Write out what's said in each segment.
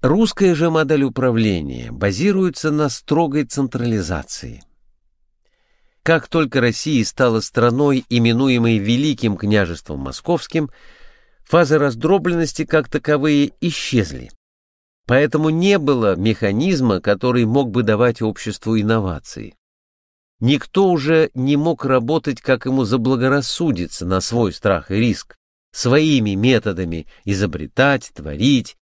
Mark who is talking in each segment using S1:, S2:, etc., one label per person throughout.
S1: Русская же модель управления базируется на строгой централизации. Как только Россия стала страной, именуемой Великим княжеством Московским, фазы раздробленности как таковые исчезли. Поэтому не было механизма, который мог бы давать обществу инновации. Никто уже не мог работать, как ему заблагорассудится, на свой страх и риск, своими методами изобретать, творить,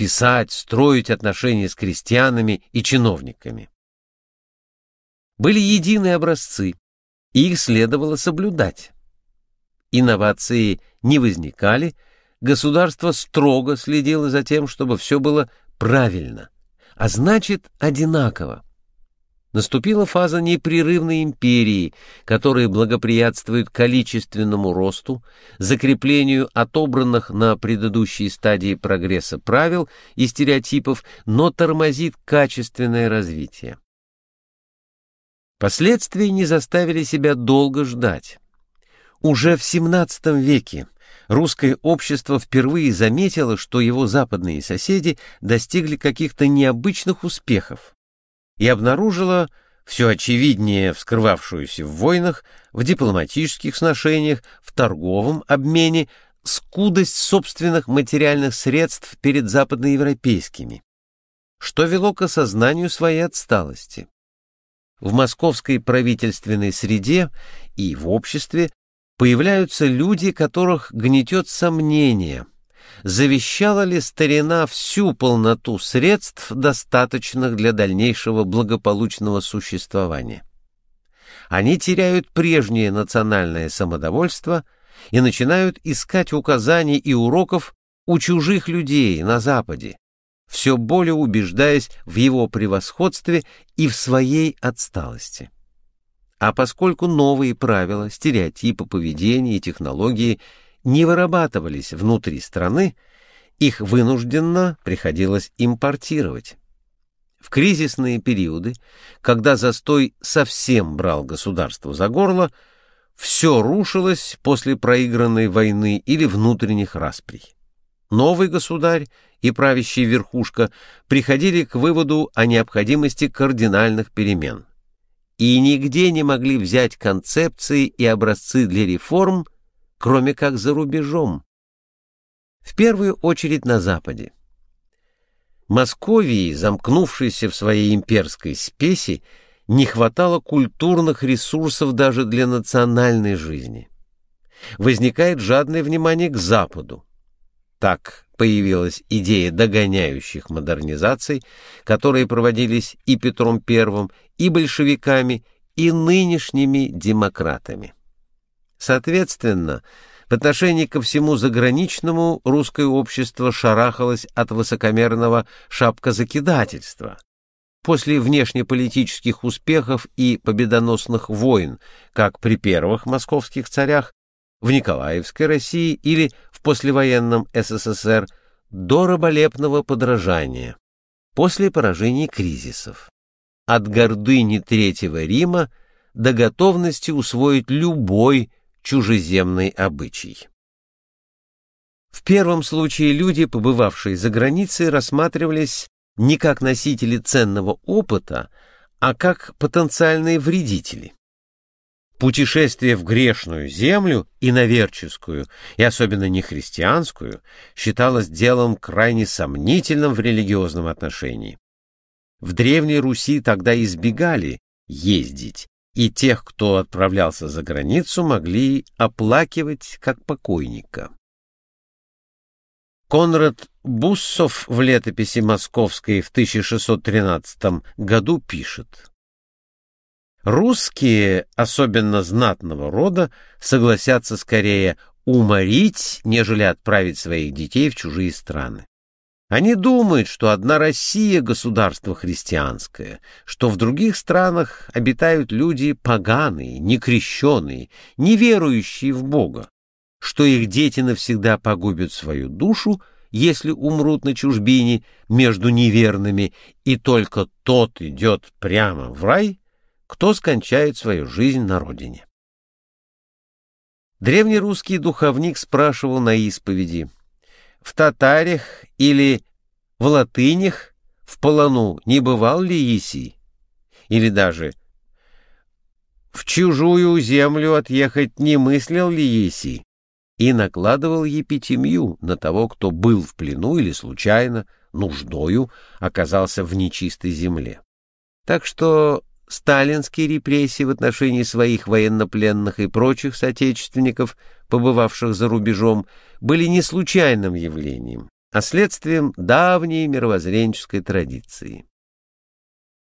S1: писать, строить отношения с крестьянами и чиновниками. Были единые образцы, и их следовало соблюдать. Инновации не возникали, государство строго следило за тем, чтобы все было правильно, а значит одинаково. Наступила фаза непрерывной империи, которая благоприятствует количественному росту, закреплению отобранных на предыдущей стадии прогресса правил и стереотипов, но тормозит качественное развитие. Последствия не заставили себя долго ждать. Уже в XVII веке русское общество впервые заметило, что его западные соседи достигли каких-то необычных успехов и обнаружила все очевиднее вскрывавшуюся в войнах, в дипломатических сношениях, в торговом обмене, скудость собственных материальных средств перед западноевропейскими, что вело к осознанию своей отсталости. В московской правительственной среде и в обществе появляются люди, которых гнетет сомнение – завещала ли старина всю полноту средств, достаточных для дальнейшего благополучного существования. Они теряют прежнее национальное самодовольство и начинают искать указаний и уроков у чужих людей на Западе, все более убеждаясь в его превосходстве и в своей отсталости. А поскольку новые правила, стереотипы поведения и технологии – не вырабатывались внутри страны, их вынужденно приходилось импортировать. В кризисные периоды, когда застой совсем брал государство за горло, все рушилось после проигранной войны или внутренних расприй. Новый государь и правящая верхушка приходили к выводу о необходимости кардинальных перемен и нигде не могли взять концепции и образцы для реформ – кроме как за рубежом. В первую очередь на Западе. Московии, замкнувшейся в своей имперской спеси, не хватало культурных ресурсов даже для национальной жизни. Возникает жадное внимание к Западу. Так появилась идея догоняющих модернизаций, которые проводились и Петром I, и большевиками, и нынешними демократами. Соответственно, в отношении ко всему заграничному русское общество шарахалось от высокомерного шапкозакидательства. После внешнеполитических успехов и победоносных войн, как при первых московских царях, в Николаевской России или в послевоенном СССР, до раболепного подражания, после поражений кризисов. От гордыни Третьего Рима до готовности усвоить любой чужеземный обычай. В первом случае люди, побывавшие за границей, рассматривались не как носители ценного опыта, а как потенциальные вредители. Путешествие в грешную землю, иноверческую, и особенно нехристианскую, считалось делом крайне сомнительным в религиозном отношении. В Древней Руси тогда избегали ездить, и тех, кто отправлялся за границу, могли оплакивать как покойника. Конрад Буссов в летописи московской в 1613 году пишет «Русские, особенно знатного рода, согласятся скорее уморить, нежели отправить своих детей в чужие страны. Они думают, что одна Россия — государство христианское, что в других странах обитают люди поганые, некрещенные, неверующие в Бога, что их дети навсегда погубят свою душу, если умрут на чужбине между неверными, и только тот идет прямо в рай, кто скончает свою жизнь на родине. Древнерусский духовник спрашивал на исповеди — в татарях или в латынях в полону не бывал ли еси? Или даже в чужую землю отъехать не мыслил ли еси? И накладывал епитемью на того, кто был в плену или случайно, нуждою, оказался в нечистой земле. Так что сталинские репрессии в отношении своих военнопленных и прочих соотечественников, побывавших за рубежом, были не случайным явлением, а следствием давней мировоззренческой традиции.